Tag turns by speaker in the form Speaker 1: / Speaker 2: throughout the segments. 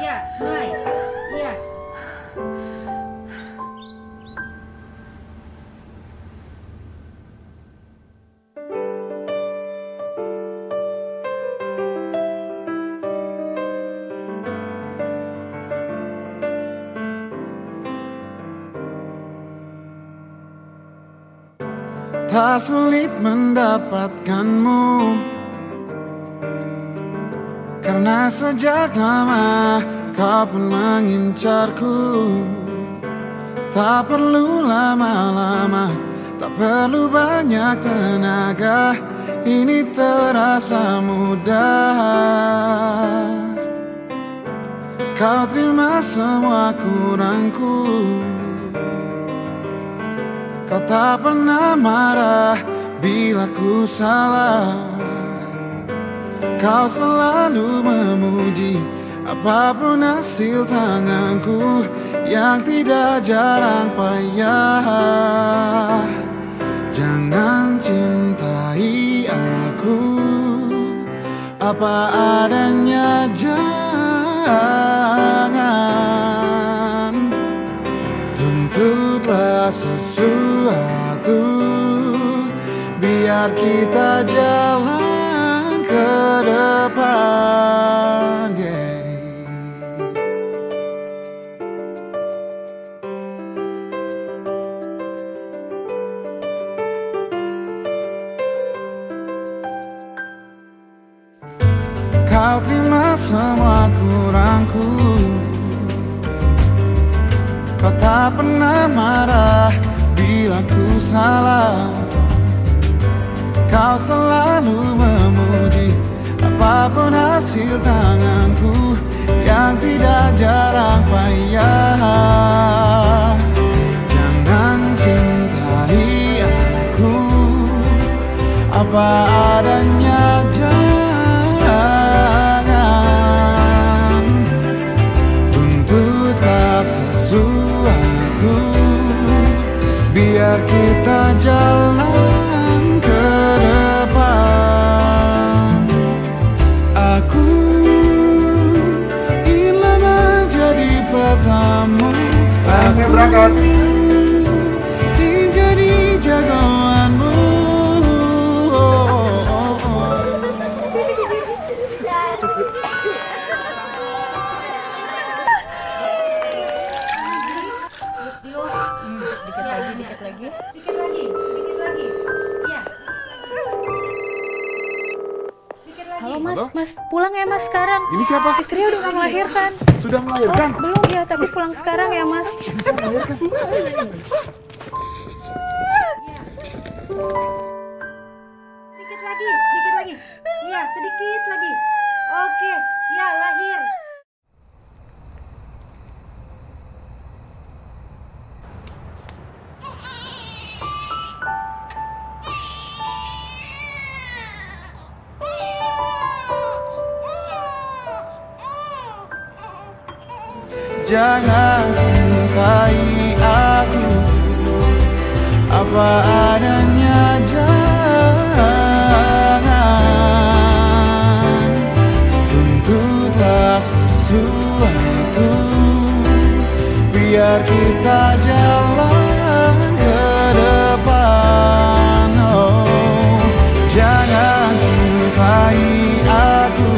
Speaker 1: Yeah.
Speaker 2: Tak sulit mendapatkanmu. Karena sejak lama kau pun mengincarku. Tak perlu lama-lama Tak perlu banyak tenaga. Ini terasa mudah. Kau terima semua kurangku Kau tak pernah marah bila ku salah. Kau selalu memuji apa pun hasil tanganku Yang tidak jarang payah. Jangan cintai aku. Apa adanya jangan sesuatu Biar kita jalan ke depan yeah. Kau terima semua kurangku Kau tak pernah marah bila ku salah. Kau selalu memuji apa pun hasil tanganku Yang tidak jarang payah. Jangan cintai aku. Apa adanya jalan ke depan Aku ingin menjadi petamu Aku
Speaker 3: berangkat.
Speaker 1: Lagi.
Speaker 4: Halo mas, mas pulang ya mas sekarang.
Speaker 2: Ini siapa?
Speaker 4: Istrinya udah nggak melahirkan.
Speaker 2: Sudah
Speaker 4: Oh,
Speaker 2: melahirkan?
Speaker 4: belum ya, tapi pulang sekarang ya mas.
Speaker 1: Sedikit lagi, sedikit lagi. Iya, sedikit lagi. jangan cintai aku.
Speaker 2: Apa adanya jangan. Tuntutlah sesuatu. Biar kita jalan ke depan oh. jangan cintai aku.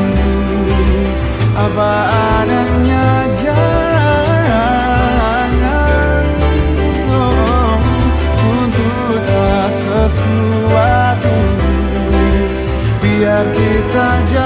Speaker 2: Apa adanya que tá de